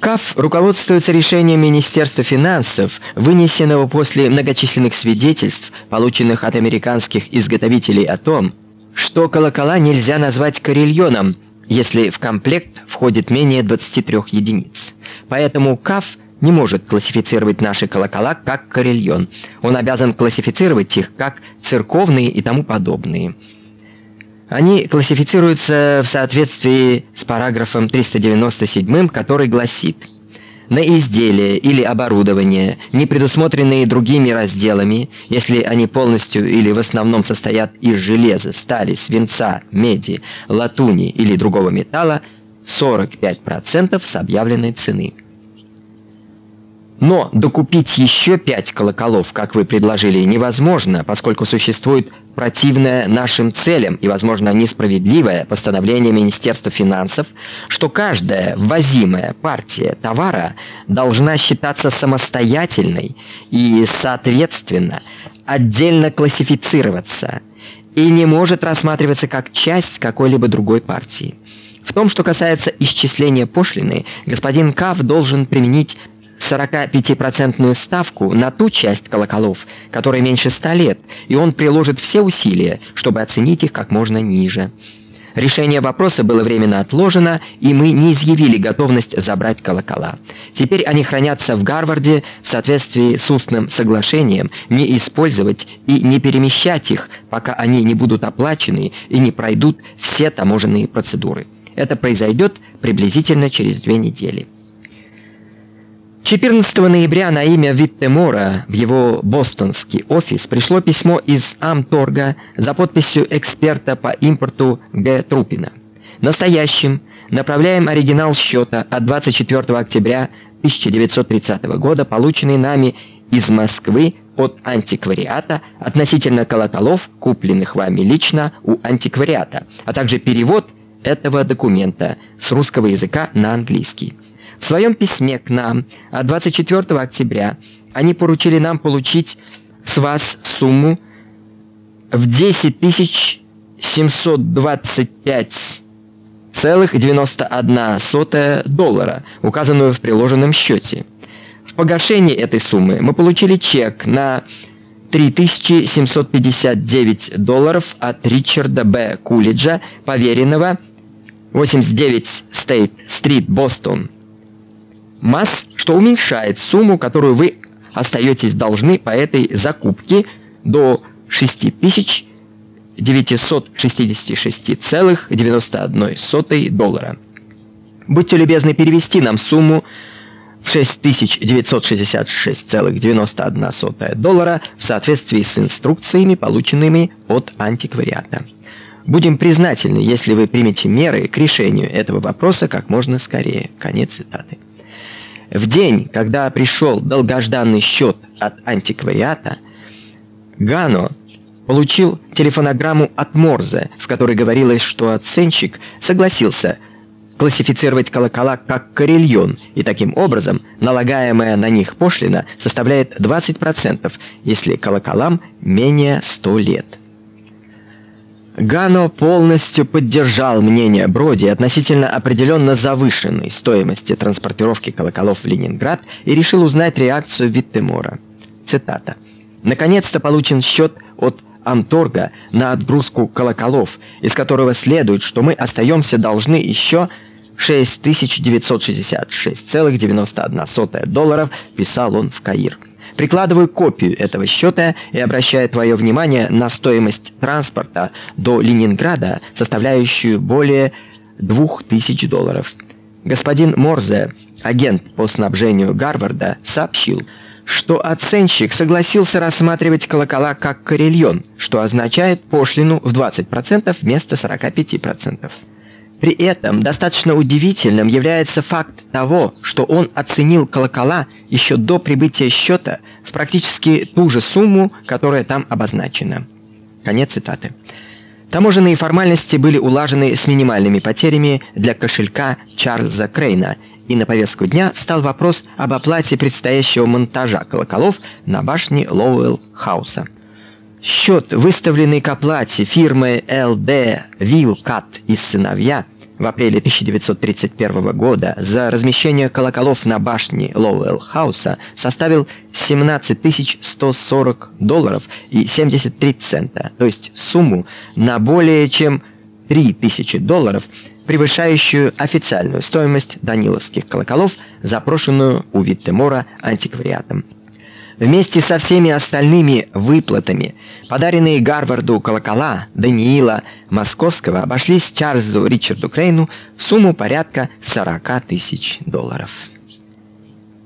КАФ руководствуется решением Министерства финансов, вынесенного после многочисленных свидетельств, полученных от американских изготовителей о том, что колокола нельзя назвать карельоном, если в комплект входит менее 23 единиц. Поэтому КАФ не может классифицировать наши колокола как карельон. Он обязан классифицировать их как церковные и тому подобные. Они классифицируются в соответствии с параграфом 397, который гласит: на изделия или оборудование, не предусмотренные другими разделами, если они полностью или в основном состоят из железа, стали, свинца, меди, латуни или другого металла, 45% с объявленной цены. Но докупить еще пять колоколов, как вы предложили, невозможно, поскольку существует противное нашим целям и, возможно, несправедливое постановление Министерства финансов, что каждая ввозимая партия товара должна считаться самостоятельной и, соответственно, отдельно классифицироваться и не может рассматриваться как часть какой-либо другой партии. В том, что касается исчисления пошлины, господин Кав должен применить 45% ставку на ту часть колоколов, которой меньше 100 лет, и он приложит все усилия, чтобы оценить их как можно ниже. Решение вопроса было временно отложено, и мы не изъявили готовность забрать колокола. Теперь они хранятся в Гарварде в соответствии с устным соглашением не использовать и не перемещать их, пока они не будут оплачены и не пройдут все таможенные процедуры. Это произойдет приблизительно через две недели. 14 ноября на имя Виттемора в его бостонский офис пришло письмо из Амторга за подписью эксперта по импорту Г. Трупина. Настоящим направляем оригинал счета от 24 октября 1930 года, полученный нами из Москвы от антиквариата относительно колоколов, купленных вами лично у антиквариата, а также перевод этого документа с русского языка на английский. В своем письме к нам от 24 октября они поручили нам получить с вас сумму в 10 тысяч 725 целых 91 сотая доллара, указанную в приложенном счете. В погашении этой суммы мы получили чек на 3759 долларов от Ричарда Б. Кулиджа, поверенного 89 State Street, Бостон масс, что уменьшает сумму, которую вы остаетесь должны по этой закупке до 6966,91 доллара. Будьте любезны перевести нам сумму в 6966,91 доллара в соответствии с инструкциями, полученными от антиквариата. Будем признательны, если вы примете меры к решению этого вопроса как можно скорее. Конец цитаты. В день, когда пришел долгожданный счет от антиквариата, Гано получил телефонограмму от Морзе, в которой говорилось, что оценщик согласился классифицировать колокола как карельон, и таким образом налагаемая на них пошлина составляет 20%, если колоколам менее 100 лет. Гано полностью поддержал мнение Броди относительно определенно завышенной стоимости транспортировки колоколов в Ленинград и решил узнать реакцию Виттемора. Цитата: "Наконец-то получен счет от Амторга на отгрузку колоколов, из которого следует, что мы остаемся должны еще 6966,91 долларов", писал он в Каир. Прикладываю копию этого счета и обращаю твое внимание на стоимость транспорта до Ленинграда, составляющую более 2000 долларов. Господин Морзе, агент по снабжению Гарварда, сообщил, что оценщик согласился рассматривать колокола как карельон, что означает пошлину в 20% вместо 45%. При этом достаточно удивительным является факт того, что он оценил колокола еще до прибытия счета в практически ту же сумму, которая там обозначена. Конец цитаты. Таможенные формальности были улажены с минимальными потерями для кошелька Чарльза Крейна, и на повестку дня встал вопрос об оплате предстоящего монтажа колоколов на башне Лоуэлл Хауса. Счет, выставленный к оплате фирмой ЛД Вилкат и сыновья, в апреле 1931 года за размещение колоколов на башне Лоуэлл-хауса составил 17 140 долларов и 73 цента, то есть сумму на более чем 3000 долларов, превышающую официальную стоимость даниловских колоколов, запрошенную у Виттемора антиквариатом. Вместе со всеми остальными выплатами подаренные Гарварду колокола Даниила Московского обошлись Чарльзу Ричарду Крейну в сумму порядка 40 тысяч долларов.